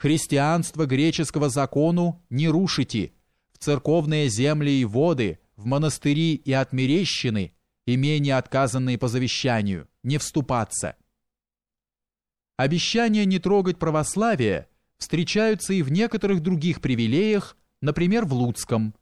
Христианство греческого закону не рушите, в церковные земли и воды, в монастыри и отмерещины, имения, отказанные по завещанию, не вступаться. Обещания не трогать православие встречаются и в некоторых других привилеях, например, в Луцком.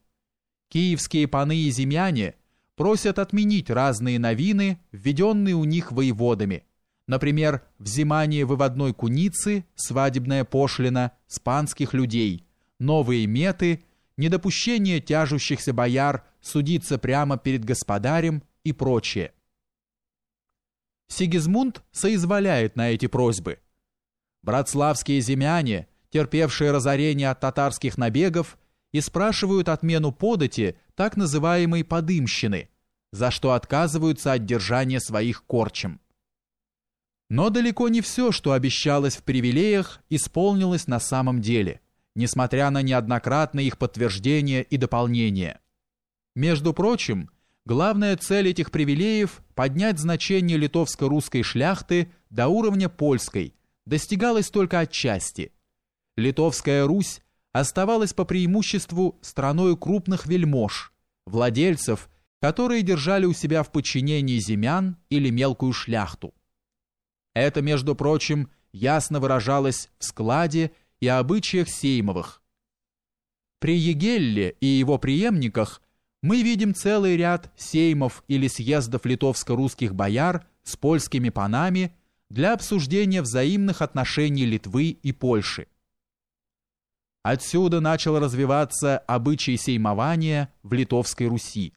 Киевские паны и земляне просят отменить разные новины, введенные у них воеводами, например, взимание выводной куницы, свадебная пошлина с панских людей, новые меты, недопущение тяжущихся бояр судиться прямо перед господарем и прочее. Сигизмунд соизволяет на эти просьбы. Братславские земляне, терпевшие разорение от татарских набегов, и спрашивают отмену подати так называемой подымщины, за что отказываются от держания своих корчем. Но далеко не все, что обещалось в привилеях, исполнилось на самом деле, несмотря на неоднократные их подтверждения и дополнения. Между прочим, Главная цель этих привилеев – поднять значение литовско-русской шляхты до уровня польской, достигалась только отчасти. Литовская Русь оставалась по преимуществу страной крупных вельмож, владельцев, которые держали у себя в подчинении земян или мелкую шляхту. Это, между прочим, ясно выражалось в складе и обычаях Сеймовых. При Егелле и его преемниках – мы видим целый ряд сеймов или съездов литовско-русских бояр с польскими панами для обсуждения взаимных отношений Литвы и Польши. Отсюда начал развиваться обычай сеймования в Литовской Руси.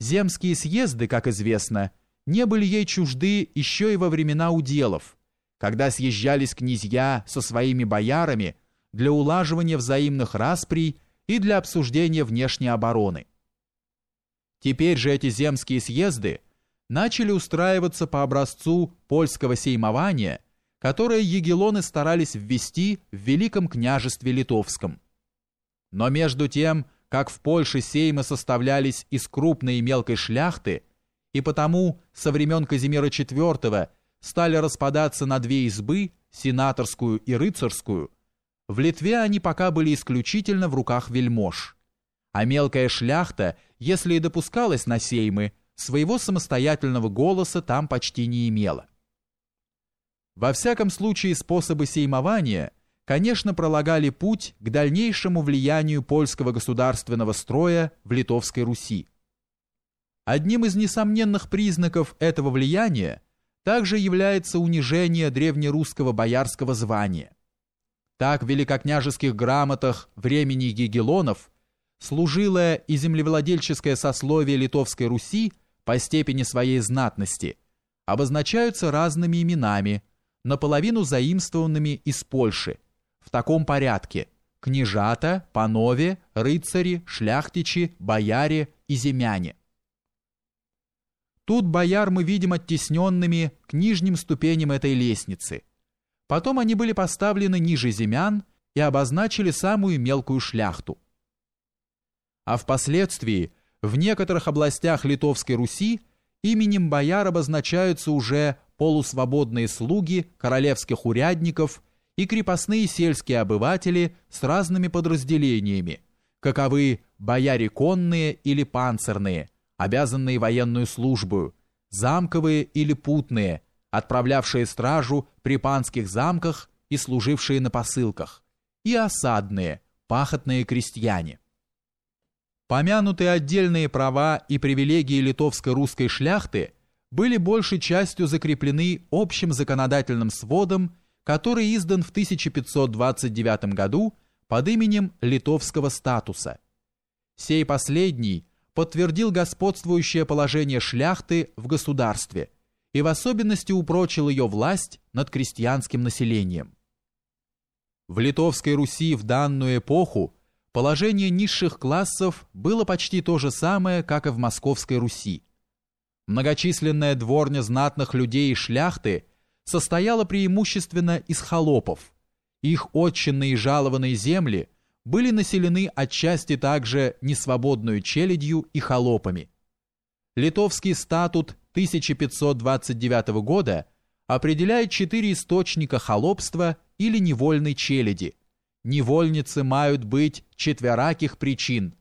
Земские съезды, как известно, не были ей чужды еще и во времена уделов, когда съезжались князья со своими боярами для улаживания взаимных расприй и для обсуждения внешней обороны. Теперь же эти земские съезды начали устраиваться по образцу польского сеймования, которое егелоны старались ввести в Великом княжестве Литовском. Но между тем, как в Польше сеймы составлялись из крупной и мелкой шляхты, и потому со времен Казимира IV стали распадаться на две избы, сенаторскую и рыцарскую, в Литве они пока были исключительно в руках вельмож. А мелкая шляхта, если и допускалась на сеймы, своего самостоятельного голоса там почти не имела. Во всяком случае способы сеймования, конечно, пролагали путь к дальнейшему влиянию польского государственного строя в Литовской Руси. Одним из несомненных признаков этого влияния также является унижение древнерусского боярского звания – так в великокняжеских грамотах времени Гегелонов служилое и землевладельческое сословие Литовской Руси по степени своей знатности обозначаются разными именами, наполовину заимствованными из Польши, в таком порядке – княжата, панове, рыцари, шляхтичи, бояре и земяне. Тут бояр мы видим оттесненными к нижним ступеням этой лестницы – Потом они были поставлены ниже земян и обозначили самую мелкую шляхту. А впоследствии в некоторых областях Литовской Руси именем бояр обозначаются уже полусвободные слуги королевских урядников и крепостные сельские обыватели с разными подразделениями, каковы бояре конные или панцирные, обязанные военную службу, замковые или путные – отправлявшие стражу при панских замках и служившие на посылках, и осадные, пахотные крестьяне. Помянутые отдельные права и привилегии литовско-русской шляхты были большей частью закреплены общим законодательным сводом, который издан в 1529 году под именем литовского статуса. Сей последний подтвердил господствующее положение шляхты в государстве – и в особенности упрочил ее власть над крестьянским населением. В Литовской Руси в данную эпоху положение низших классов было почти то же самое, как и в Московской Руси. Многочисленная дворня знатных людей и шляхты состояла преимущественно из холопов. Их отчинные и жалованные земли были населены отчасти также несвободную челядью и холопами. Литовский статут 1529 года определяет четыре источника холопства или невольной челяди. Невольницы мают быть четвераких причин,